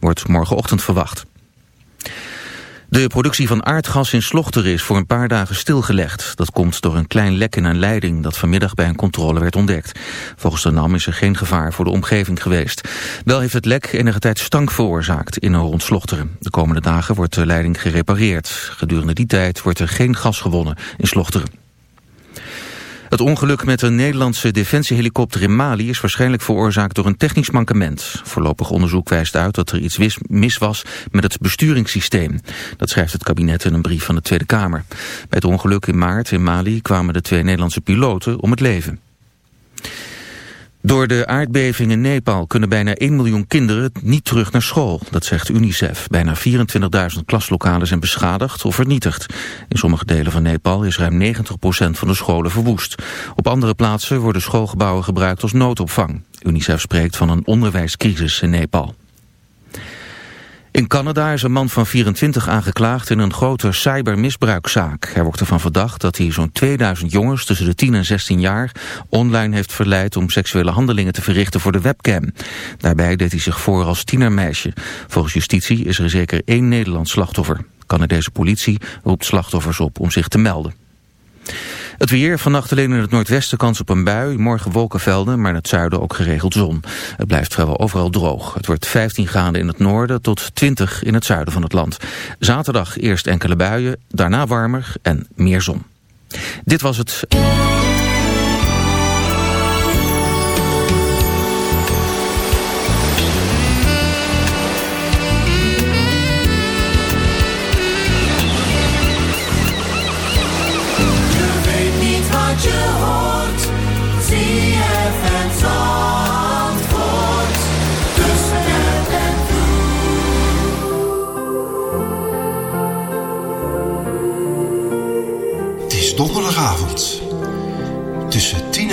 wordt morgenochtend verwacht. De productie van aardgas in Slochteren is voor een paar dagen stilgelegd. Dat komt door een klein lek in een leiding dat vanmiddag bij een controle werd ontdekt. Volgens de NAM is er geen gevaar voor de omgeving geweest. Wel heeft het lek enige tijd stank veroorzaakt in en rond Slochteren. De komende dagen wordt de leiding gerepareerd. Gedurende die tijd wordt er geen gas gewonnen in Slochteren. Het ongeluk met een Nederlandse defensiehelikopter in Mali is waarschijnlijk veroorzaakt door een technisch mankement. Voorlopig onderzoek wijst uit dat er iets mis was met het besturingssysteem. Dat schrijft het kabinet in een brief van de Tweede Kamer. Bij het ongeluk in maart in Mali kwamen de twee Nederlandse piloten om het leven. Door de aardbeving in Nepal kunnen bijna 1 miljoen kinderen niet terug naar school. Dat zegt UNICEF. Bijna 24.000 klaslokalen zijn beschadigd of vernietigd. In sommige delen van Nepal is ruim 90% van de scholen verwoest. Op andere plaatsen worden schoolgebouwen gebruikt als noodopvang. UNICEF spreekt van een onderwijscrisis in Nepal. In Canada is een man van 24 aangeklaagd in een grote cybermisbruikzaak. Hij wordt ervan verdacht dat hij zo'n 2000 jongens tussen de 10 en 16 jaar online heeft verleid om seksuele handelingen te verrichten voor de webcam. Daarbij deed hij zich voor als tienermeisje. Volgens justitie is er zeker één Nederlands slachtoffer. Canadese politie roept slachtoffers op om zich te melden. Het weer, vannacht alleen in het noordwesten kans op een bui. Morgen wolkenvelden, maar in het zuiden ook geregeld zon. Het blijft vrijwel overal droog. Het wordt 15 graden in het noorden tot 20 in het zuiden van het land. Zaterdag eerst enkele buien, daarna warmer en meer zon. Dit was het...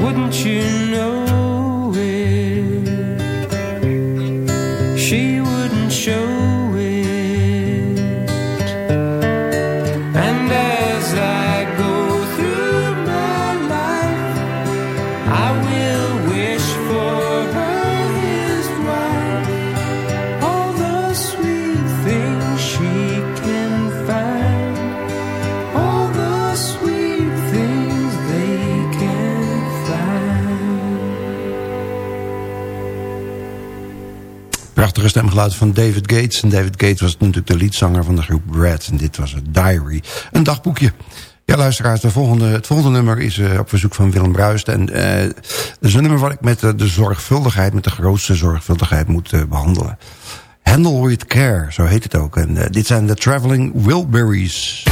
Wouldn't you Prachtige stemgeluid van David Gates. En David Gates was natuurlijk de liedzanger van de groep Red. En dit was een diary, een dagboekje. Ja, luisteraars, de volgende, het volgende nummer is uh, op verzoek van Willem Bruist. En uh, dat is een nummer wat ik met uh, de zorgvuldigheid, met de grootste zorgvuldigheid moet behandelen. Handle with Care, zo heet het ook. En dit zijn de Traveling Wilburys.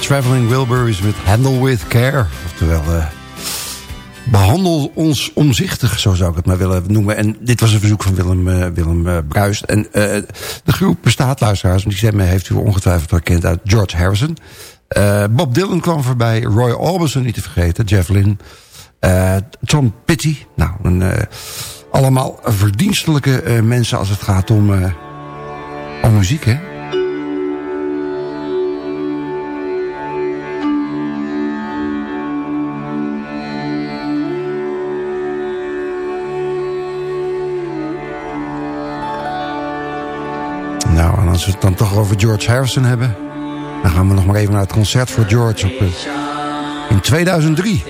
Traveling Wilburys met Handle With Care. Oftewel, uh, behandel ons omzichtig, zo zou ik het maar willen noemen. En dit was een verzoek van Willem, uh, Willem Bruist. En de groep bestaat, luisteraars, en die stemmen heeft u ongetwijfeld herkend uit George Harrison. Bob Dylan kwam voorbij, Roy Orbison niet te vergeten, Jeff Lynne, Tom Petty. Nou, allemaal verdienstelijke mensen als het gaat om, om muziek, hè? Als we het dan toch over George Harrison hebben... dan gaan we nog maar even naar het concert voor George op, uh, in 2003.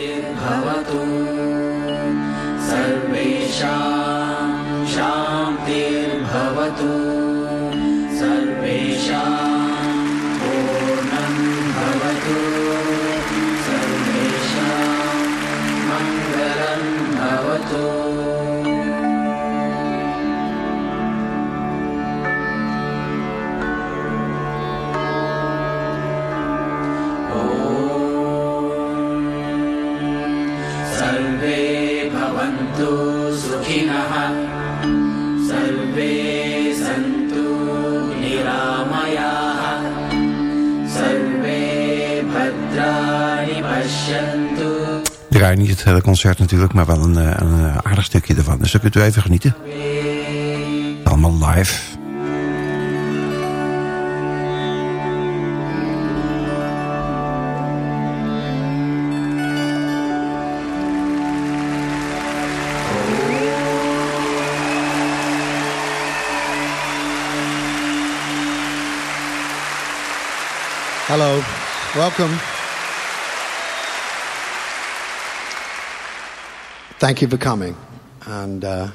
Draai niet het hele concert natuurlijk, maar wel een, een aardig stukje ervan. Dus dan kunt u even genieten. Allemaal live. Hello, welcome. Thank you for coming and uh,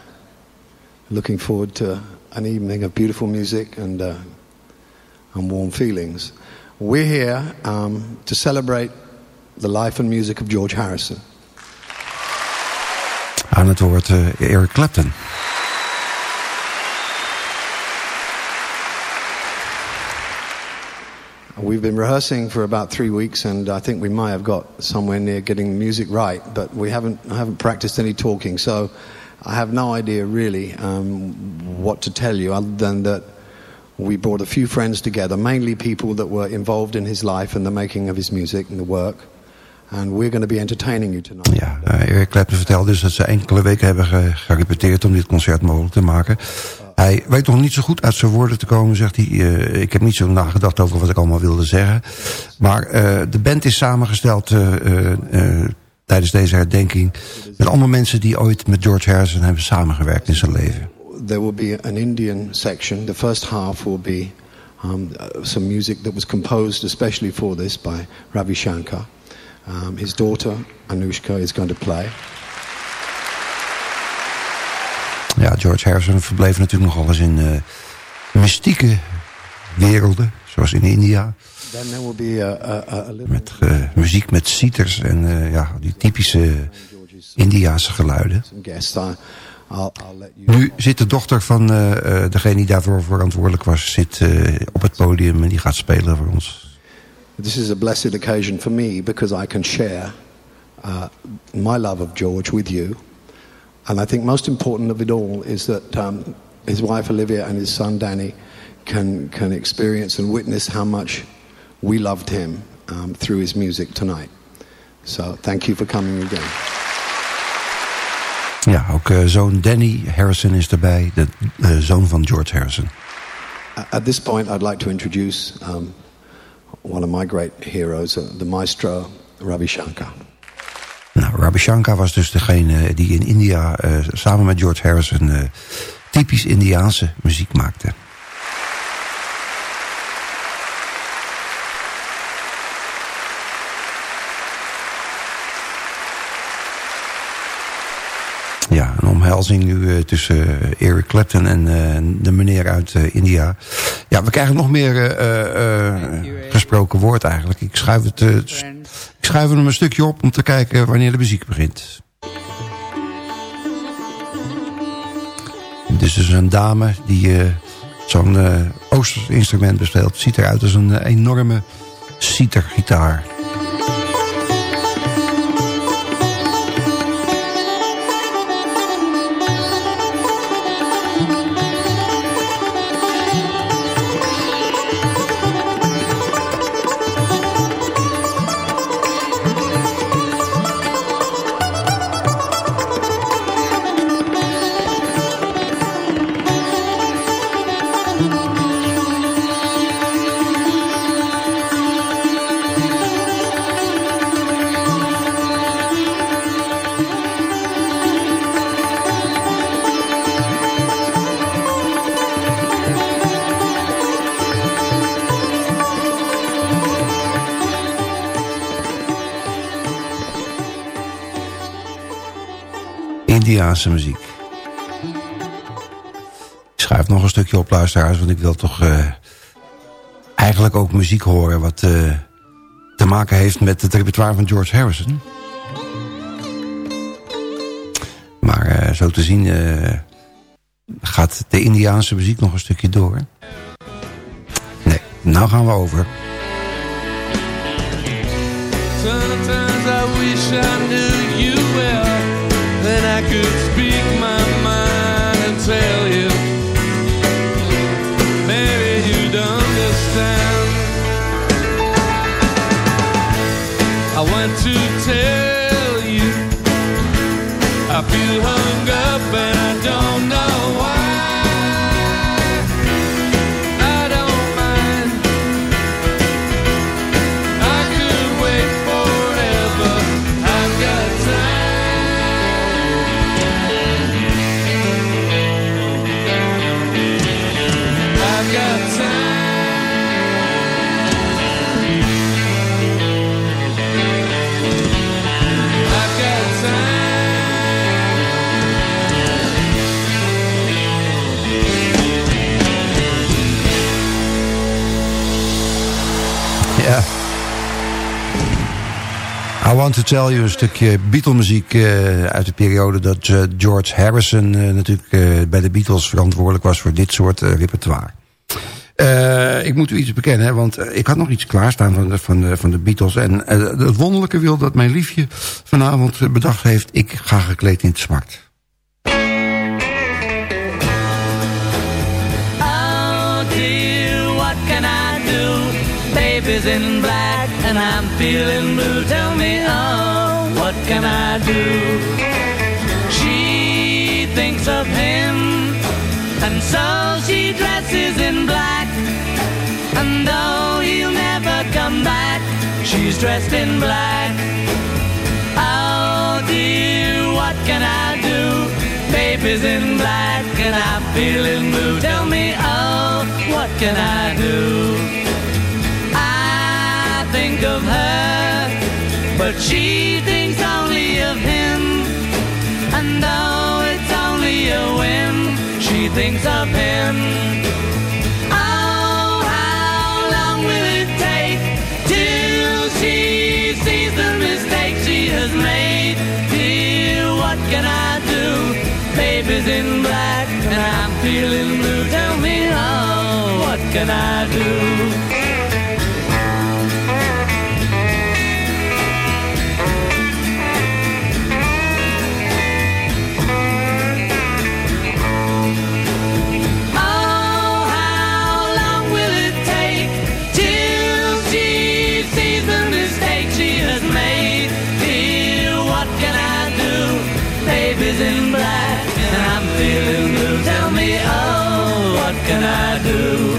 looking forward to an evening of beautiful music and, uh, and warm feelings. We're here um, to celebrate the life and music of George Harrison. Aan het uh, Eric Clapton. We've been rehearsing for about three weeks, and I think we might have got somewhere near getting the music right, but we haven't haven't practiced any talking, so I have no idea really um, what to tell you other than that we brought a few friends together, mainly people that were involved in his life and the making of his music and the work. And we're going to be entertaining you tonight. Ja, Eric Clapton vertelde dus dat ze enkele weken hebben gerepeteerd om dit concert mogelijk te maken. Hij weet nog niet zo goed uit zijn woorden te komen, zegt hij. Uh, ik heb niet zo nagedacht over wat ik allemaal wilde zeggen. Maar uh, de band is samengesteld uh, tijdens deze herdenking... met allemaal mensen die ooit met George Harrison hebben samengewerkt in zijn leven. There will be an Indian section. The first half will be um, some music that was composed especially for this by Ravi Shankar. Um, his daughter Anushka is going to play. Ja, George Harrison verbleef natuurlijk nogal eens in uh, mystieke werelden, zoals in India. met uh, muziek met citers en uh, ja, die typische Indiaanse geluiden. Nu zit de dochter van degene die daarvoor verantwoordelijk was... zit op het podium en die gaat spelen voor ons. This is a blessed occasion for me because I can share uh, my love of George with you. And I think most important of it all is that um, his wife Olivia and his son Danny can, can experience and witness how much we loved him um, through his music tonight. So thank you for coming again. Ja, ook uh, zoon Danny Harrison is erbij, de uh, zoon van George Harrison. At this point I'd like to introduce um, one of my great heroes, uh, the maestro Ravi Shankar. Nou, Ravi Shankar was dus degene die in India uh, samen met George Harrison uh, typisch Indiaanse muziek maakte. Ja, een omhelzing nu uh, tussen Eric Clapton en de meneer uit India. Ja, we krijgen nog meer gesproken woord eigenlijk. Ik schuif het ik schuif hem een stukje op om te kijken wanneer de muziek begint. Dit is dus een dame die zo'n uh, Oosters instrument bespeelt. Ziet eruit als een enorme citergitaar. Indiaanse muziek. Ik schuif nog een stukje op, luisteraars, want ik wil toch uh, eigenlijk ook muziek horen... wat uh, te maken heeft met het repertoire van George Harrison. Maar uh, zo te zien gaat de Indiaanse muziek nog een stukje door. Nee, nou gaan we over. Want to Tell You, een stukje Beatle-muziek uh, uit de periode dat uh, George Harrison uh, natuurlijk bij de Beatles verantwoordelijk was voor dit soort repertoire. ik moet u iets bekennen, hè, want ik had nog iets klaarstaan van de, van de, van de Beatles. En het wonderlijke wil dat mijn liefje vanavond bedacht heeft, ik ga gekleed in het zwart. Oh dear, what can I do? Baby's in black. And I'm feeling blue. Tell me, oh, what can I do? She thinks of him, and so she dresses in black. And though he'll never come back, she's dressed in black. Oh dear, what can I do? Baby's in black, and I'm feeling blue. Tell me, oh, what can I do? Think of her, but she thinks only of him. And though it's only a whim, she thinks of him. Oh, how long will it take till she sees the mistake she has made? What can I do? In black and I'm feeling blue. Tell me, oh, what can I do? I do.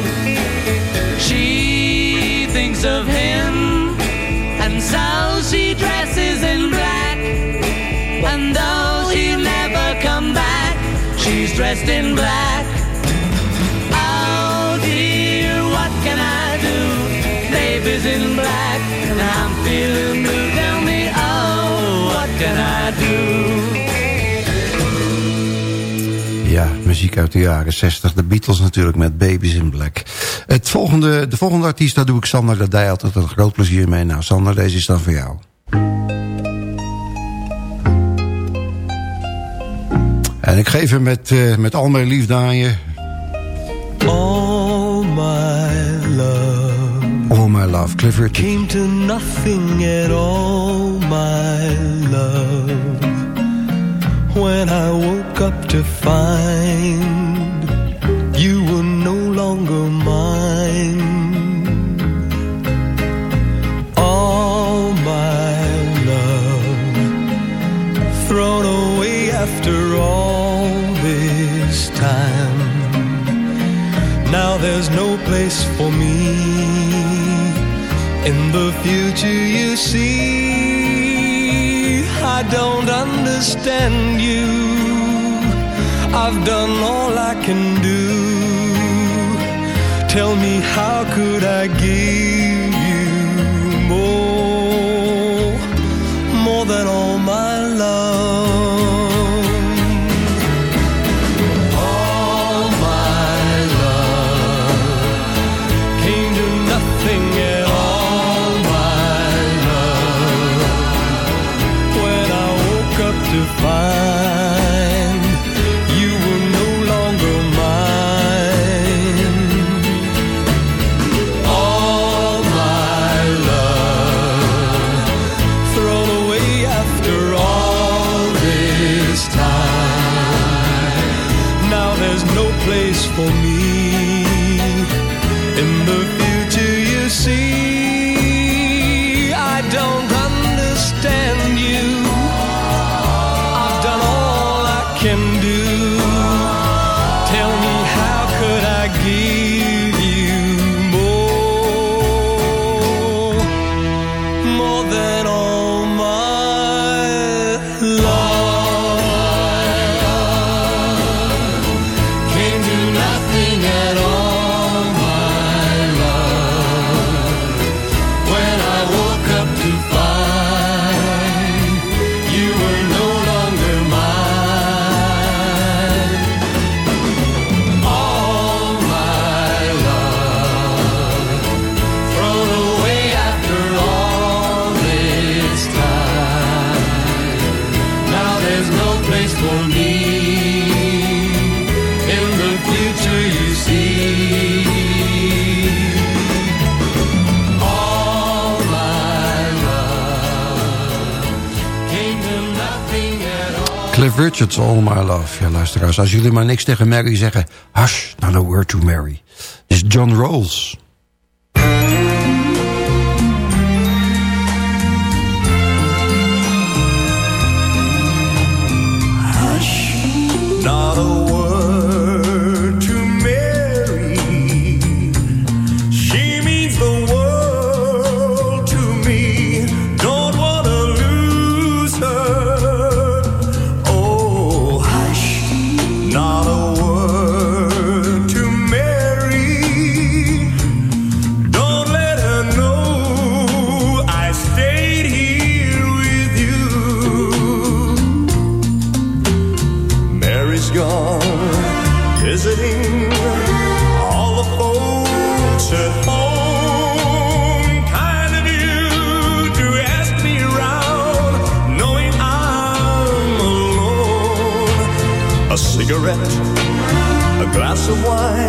She thinks of him, and so she dresses in black. And though he'll never come back, she's dressed in black. Muziek uit de jaren 60. De Beatles natuurlijk met Babies in Black. Het volgende, de volgende artiest, daar doe ik Sander. Deed altijd een groot plezier mee. Nou, Sander, deze is dan voor jou. En ik geef hem met, uh, met al mijn liefde aan je. All my love. All my love, Clifford. Came to nothing at all, my love. When I woke up to find you were no longer mine. All my love. Thrown away after all this time. Now there's no place for me in the future, you see. I don't understand you. I've done all I can do. Tell me, how could I give you more, more than all my love? Dus als jullie maar niks tegen Mary zeggen... Hush, now a word to marry is John Rawls. the one.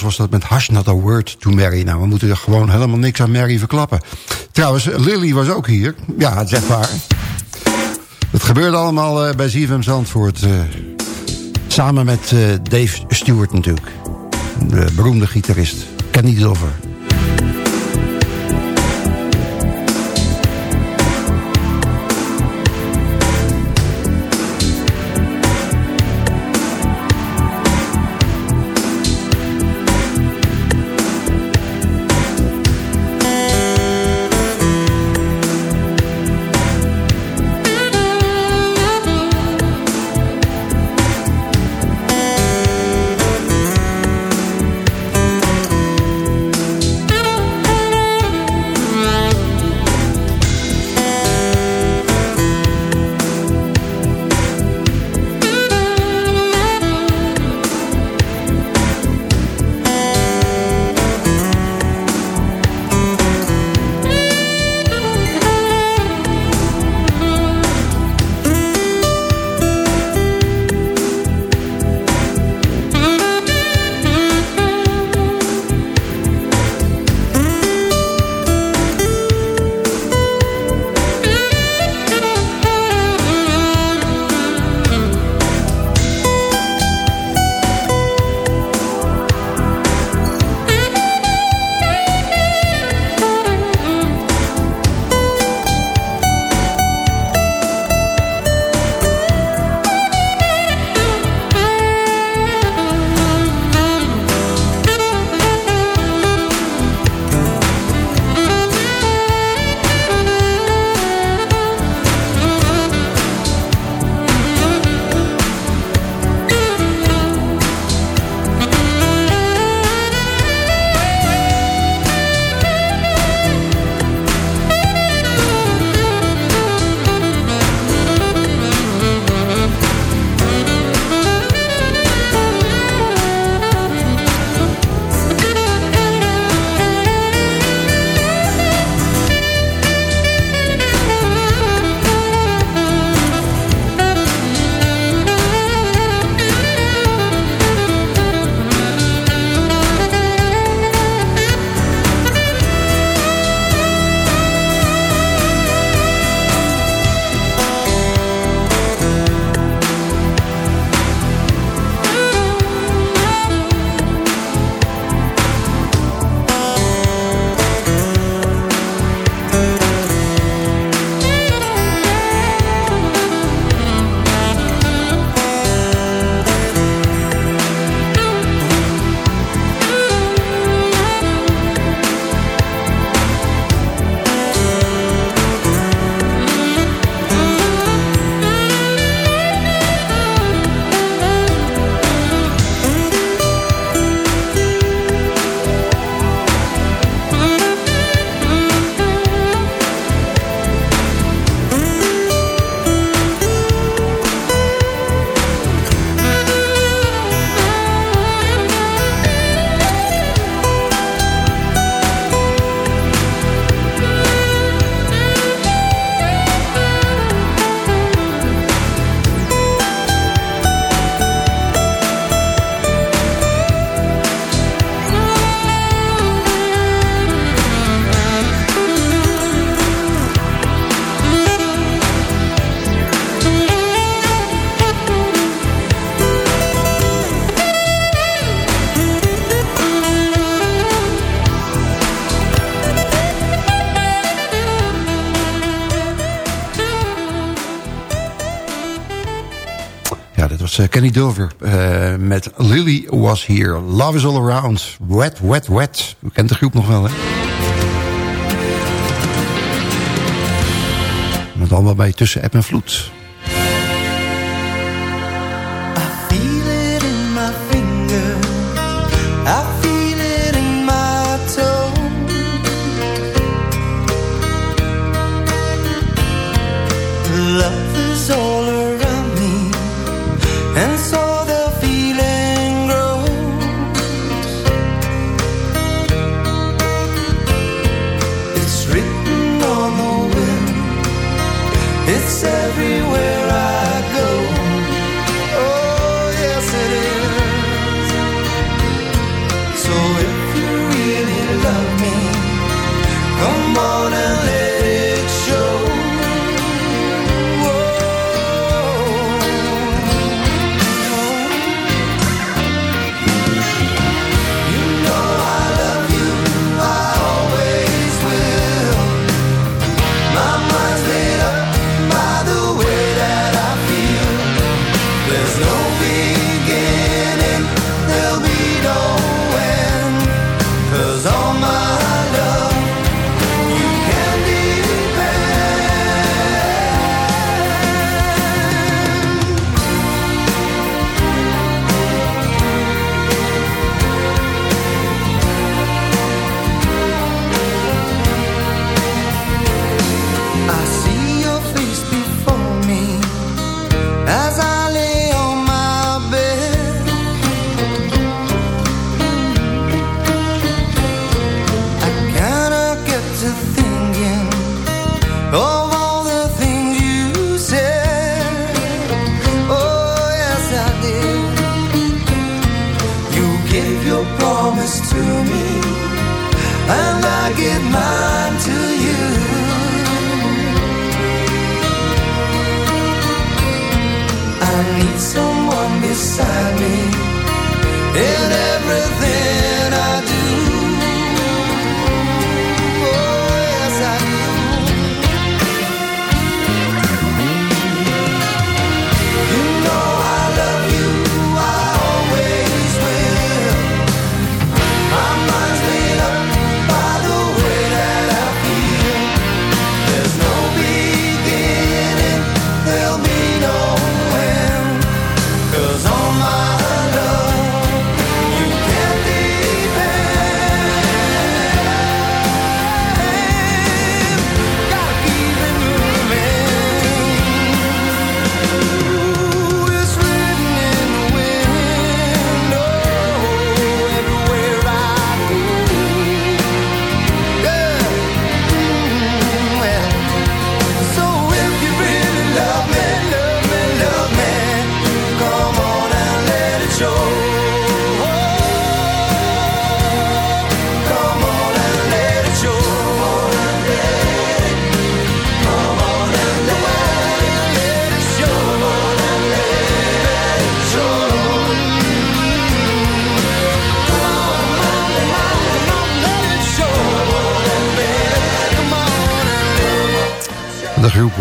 Was dat met Hush Not A Word to Mary. Nou, we moeten er gewoon helemaal niks aan Mary verklappen. Trouwens, Lily was ook hier. Ja, zeg maar. Het gebeurde allemaal uh, bij ZFM Zandvoort. Eh, samen met eh, Dave Stewart natuurlijk. De beroemde gitarist. Ken niet over. Eh, Kenny Dover uh, met Lily Was Here. Love is all around. Wet, wet, wet. U kent de groep nog wel, hè? Met allemaal bij Tussen App en Vloed. And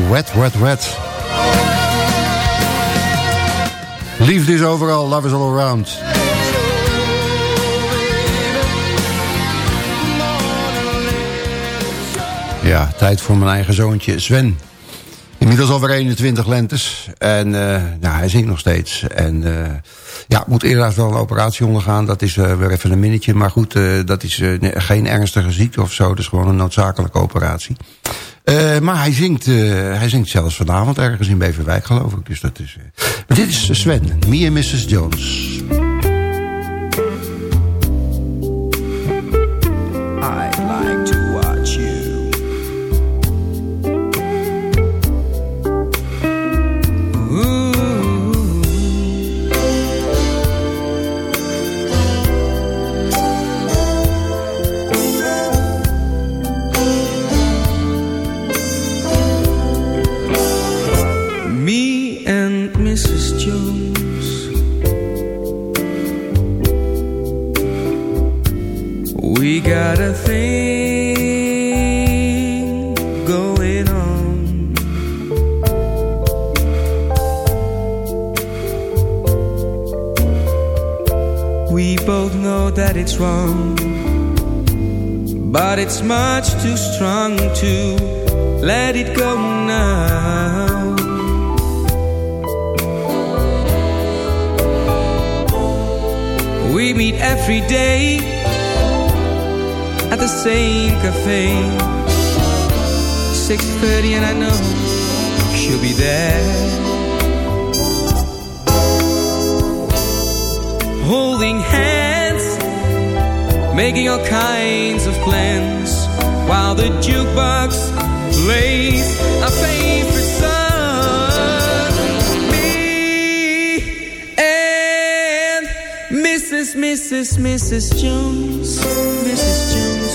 Wet, Wet, Wet. Liefde is overal, love is all around. Ja, tijd voor mijn eigen zoontje Sven. Inmiddels alweer 21 lentes. En uh, hij zingt nog steeds. En uh, ja, moet inderdaad wel een operatie ondergaan. Dat is uh, weer even een minnetje. Maar goed, dat is geen ernstige ziekte of zo. Dat is gewoon een noodzakelijke operatie. Uh, maar hij zingt, uh, hij zingt zelfs vanavond ergens in Beverwijk, geloof ik. Dus dat is. Maar dit is Sven, Me and Mrs. Jones. Cafe 6.30 and I know she'll be there holding hands, making all kinds of plans, while the jukebox plays a favorite song. Me and Mrs. Mrs. Mrs. Jones, Mrs. Jones,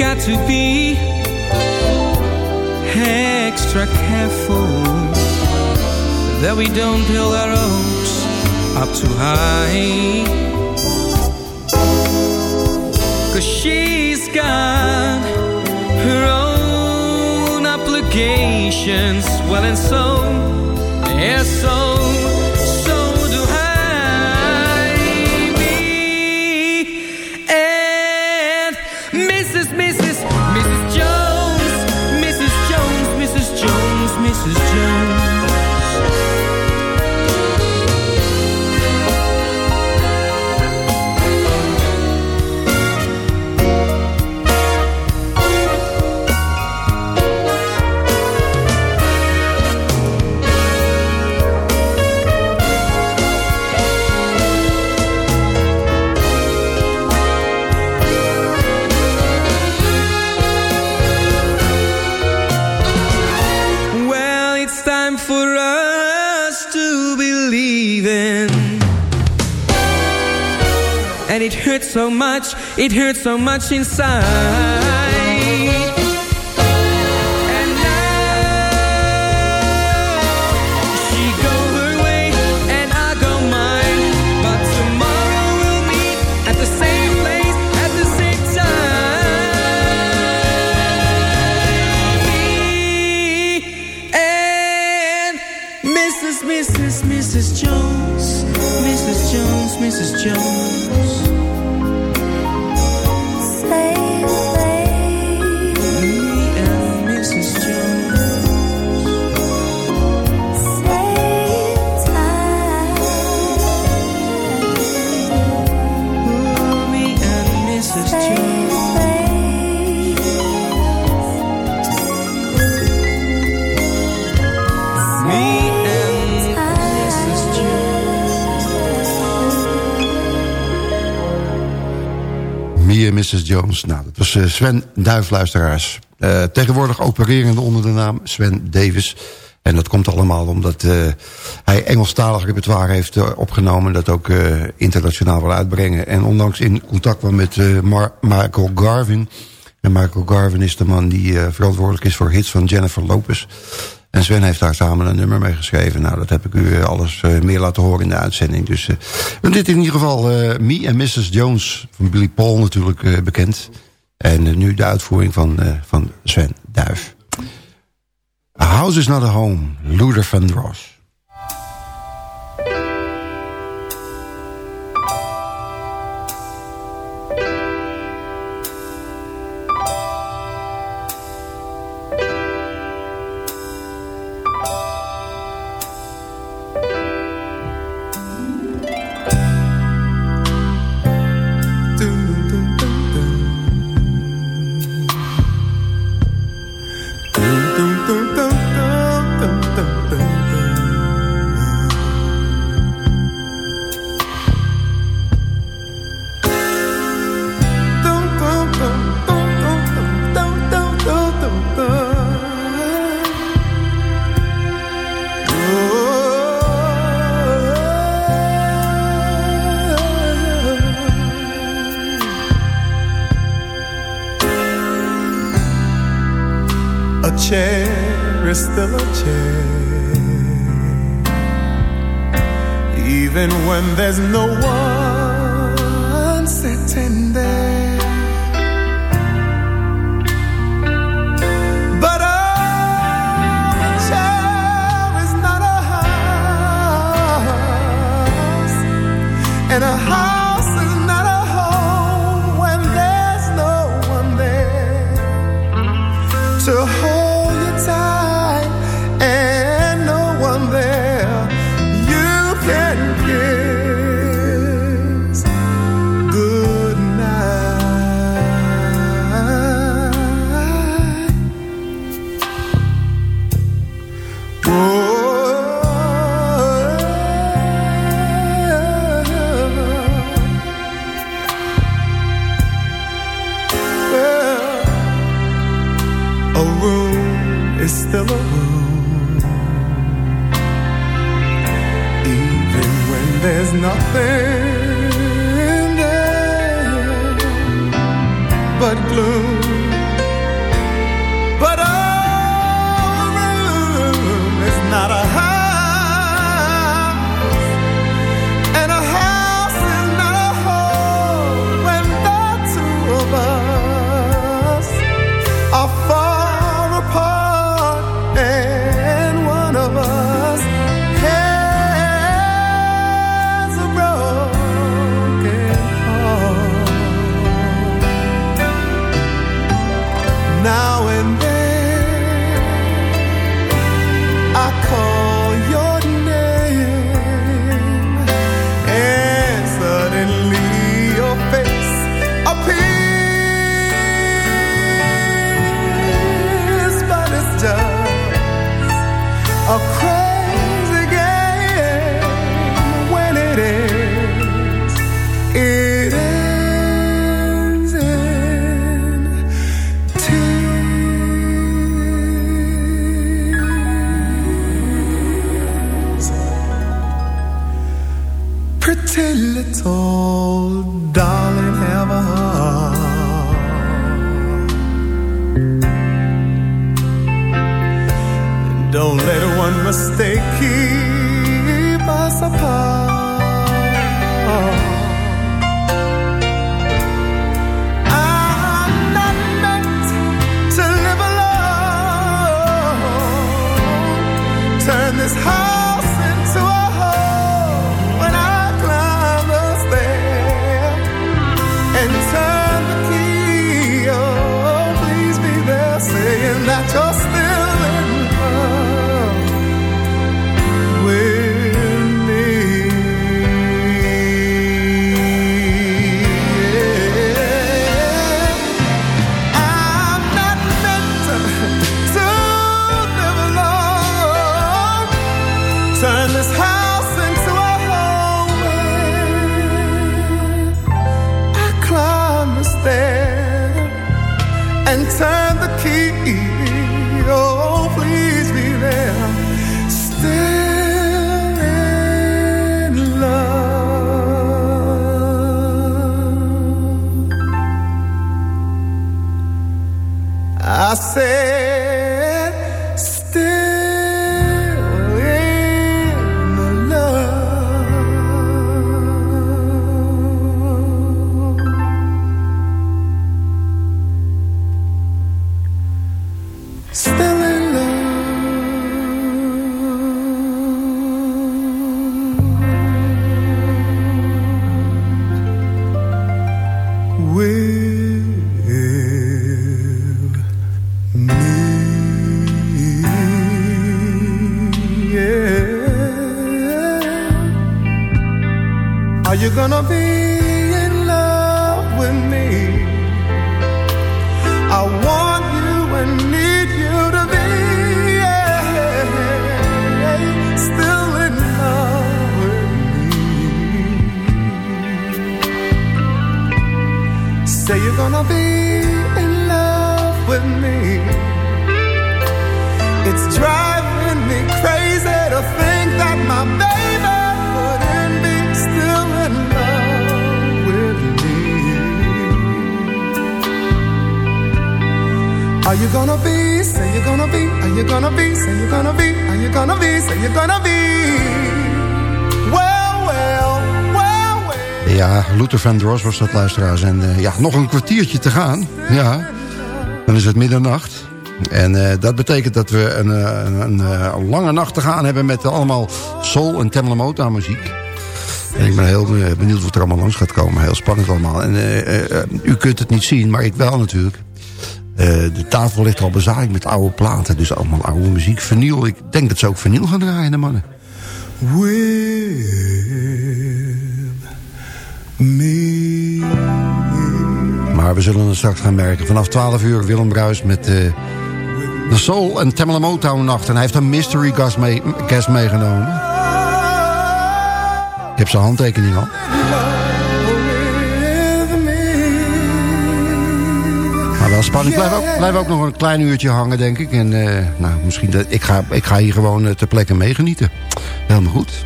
got to be extra careful That we don't build our hopes up too high. Cause she's got her own obligations Well and so, yeah so, so so much, it hurts so much inside. Jones. Nou, dat was eh, Sven Duifluisteraars. Uh, tegenwoordig opererende onder de naam Sven Davis. En dat komt allemaal omdat uh, hij Engelstalig repertoire heeft opgenomen... dat ook internationaal wil uitbrengen. En ondanks in contact kwam met Michael Garvin... En Michael Garvin is de man die verantwoordelijk is voor hits van Jennifer Lopez. En Sven heeft daar samen een nummer mee geschreven. Nou, dat heb ik u alles meer laten horen in de uitzending. Dus uh, dit in ieder geval Me and Mrs. Jones van Billy Paul natuurlijk bekend. En nu de uitvoering van, van Sven Duif. A House is not a Home, Luther Vandross. Are chair is still a chair, even when there's no one sitting there. But a chair is not a house, and a house. turn this house into a home I climb the and turn the key. Oh, please be there. Still in love. I say you gonna be? Say you're gonna be. Are you gonna be? Say you're gonna be. Are you gonna be? Say you're gonna be. Ja, Luther Vandross was dat luisteraars. En uh, ja, nog een kwartiertje te gaan. Ja, dan is het middernacht. En uh, dat betekent dat we een, een, een, lange nacht te gaan hebben... met allemaal soul- en Tamla muziek. En ik ben heel benieuwd wat er allemaal langs gaat komen. Heel spannend allemaal. En u kunt het niet zien, maar ik wel natuurlijk. Uh, de tafel ligt al bezaaid met oude platen. Dus allemaal oude muziek. Verniel. Ik denk dat ze ook verniel gaan draaien, de mannen. Maar we zullen het straks gaan merken. Vanaf 12 uur Willem Bruis met uh, de Soul en Tamela Motown nacht. En hij heeft een mystery guest, guest meegenomen. Ik heb zijn handtekening al. Maar wel spannend. Ik blijf ook, blijf ook nog een klein uurtje hangen, denk ik. En uh, nou, misschien dat, ik, ga, ik ga hier gewoon uh, ter plekke meegenieten. Helemaal goed.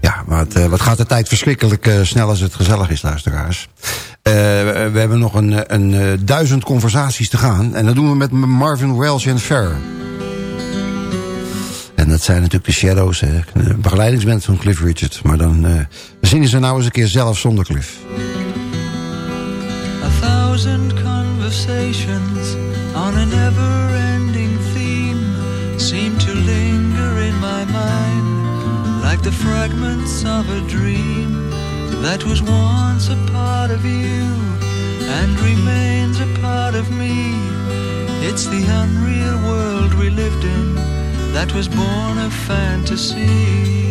Ja, maar het, uh, wat gaat de tijd verschrikkelijk snel als het gezellig is, luisteraars. we hebben nog een, een duizend conversaties te gaan. En dat doen we met Marvin Welsh en Fair. En dat zijn natuurlijk de Shadows, hè. De begeleidingsband van Cliff Richard. Maar dan zingen ze nou eens een keer zelf zonder Cliff. Thousand conversations on a never ending theme seem to linger in my mind like the fragments of a dream that was once a part of you and remains a part of me. It's the unreal world we lived in that was born of fantasy.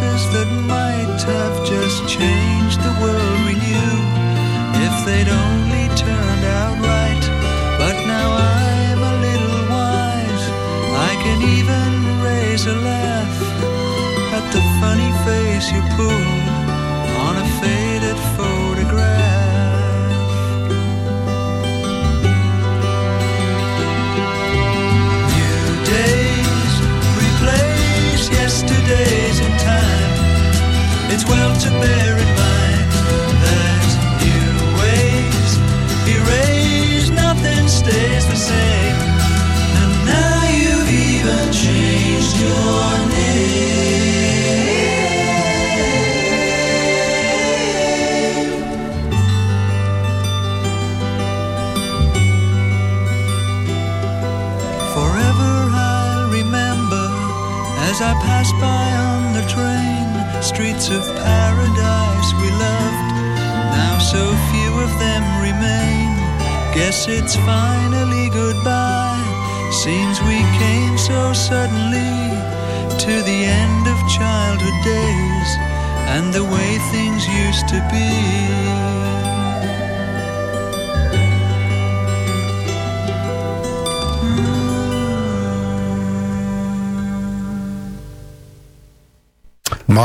That might have just changed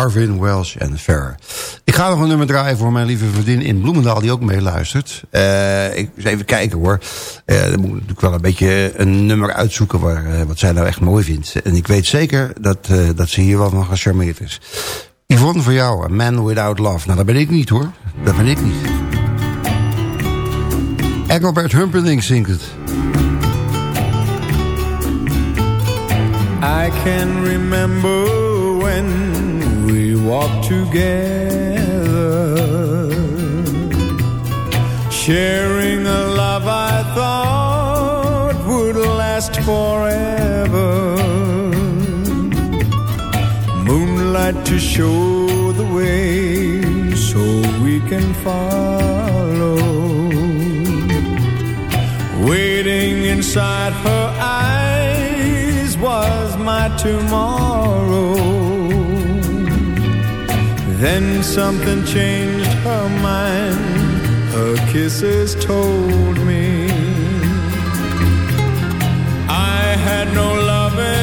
Marvin, Welsh en Fair. Ik ga nog een nummer draaien voor mijn lieve vriendin in Bloemendaal... die ook meeluistert. Uh, ik eens even kijken hoor. Uh, dan moet ik natuurlijk wel een beetje een nummer uitzoeken... Waar, uh, wat zij nou echt mooi vindt. En ik weet zeker dat, dat ze hier wel van gecharmeerd is. Yvonne, voor jou, A Man Without Love. Nou, dat ben ik niet hoor. Dat ben ik niet. Engelbert Humperdinck zingt het. I can remember when we walked together, sharing a love I thought would last forever. Moonlight to show the way so we can follow. Waiting inside her eyes was my tomorrow. Then something changed her mind. Her kisses told me I had no loving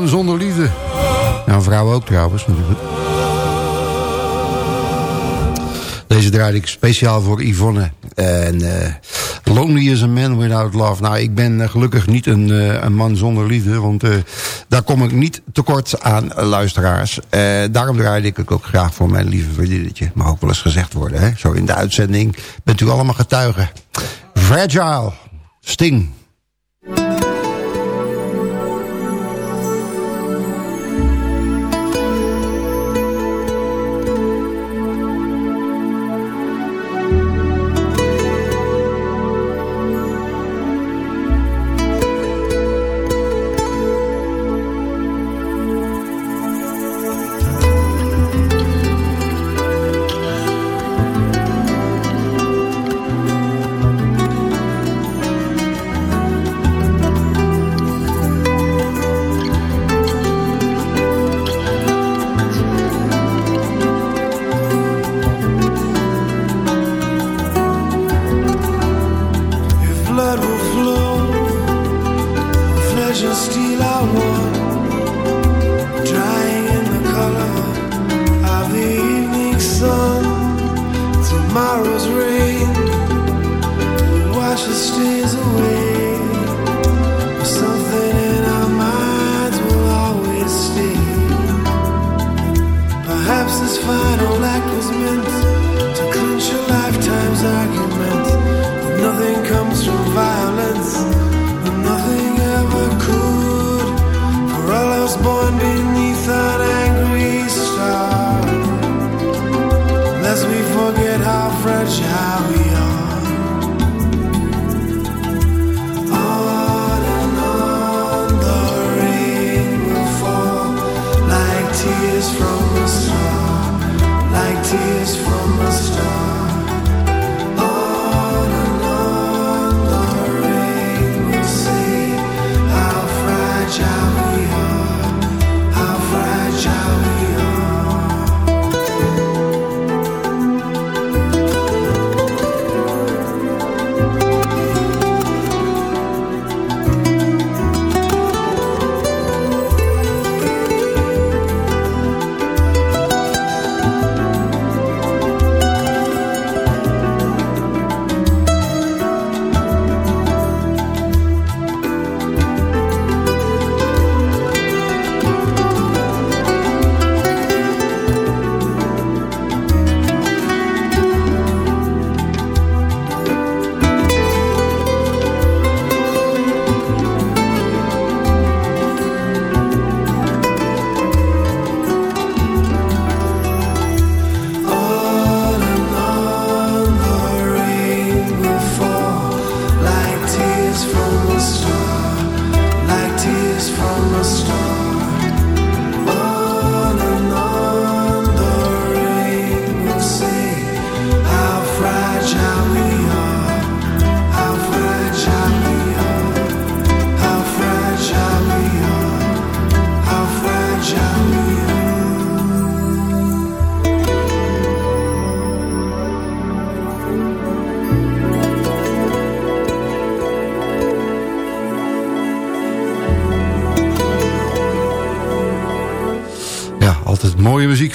man zonder liefde. Nou, vrouw ook trouwens. Deze draaide ik speciaal voor Yvonne. En eh, Lonely is a man without love. Nou, ik ben eh, gelukkig niet een, eh, een man zonder liefde. Want daar kom ik niet tekort aan luisteraars. Daarom draaide ik ook graag voor mijn lieve vriendinnetje. Mag ook wel eens gezegd worden. Hè? Zo in de uitzending bent u allemaal getuigen. Fragile. Sting.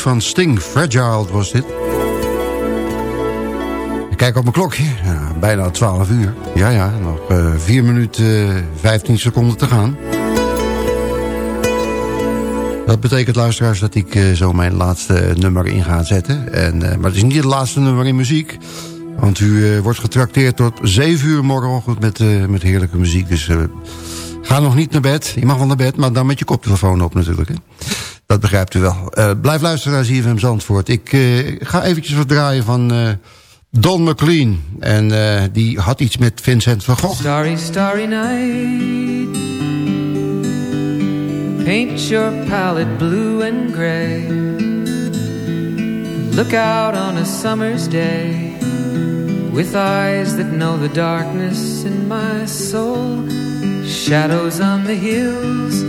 Van Sting. Fragile was dit. Ik kijk op mijn klokje. Bijna 12 uur. Ja, ja, nog uh, 4 minuten uh, 15 seconden te gaan. Dat betekent, luisteraars, dat ik uh, zo mijn laatste nummer in ga zetten. En, maar het is niet het laatste nummer in muziek. Want u wordt getrakteerd tot 7 uur morgenochtend met, met heerlijke muziek. Dus ga nog niet naar bed. Je mag wel naar bed, maar dan met je koptelefoon op natuurlijk. Dat begrijpt u wel. blijf luisteren naar ZFM Zandvoort. Ik ga eventjes wat draaien van... Don McLean. En die had iets met Vincent van Gogh. Starry, starry night. Paint your palette blue and gray. Look out on a summer's day with eyes that know the darkness in my soul. Shadows on the hills.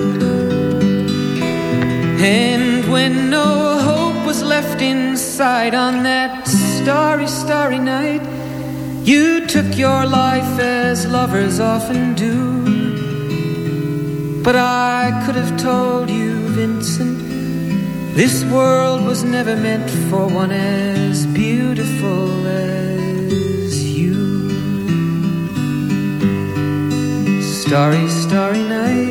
And when no hope was left inside on that starry, starry night, you took your life as lovers often do. But I could have told you, Vincent, this world was never meant for one as beautiful as. You. Starry, starry night.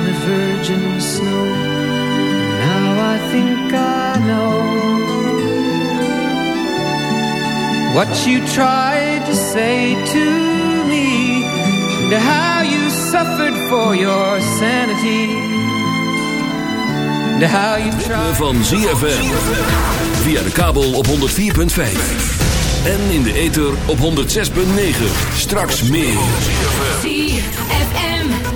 virgin snow. Now I think I know what you tried to say to me, and how you suffered for your sanity, and how you tried. Van ZFM via de kabel op 104.5. En in de ether op 106.9. Straks meer.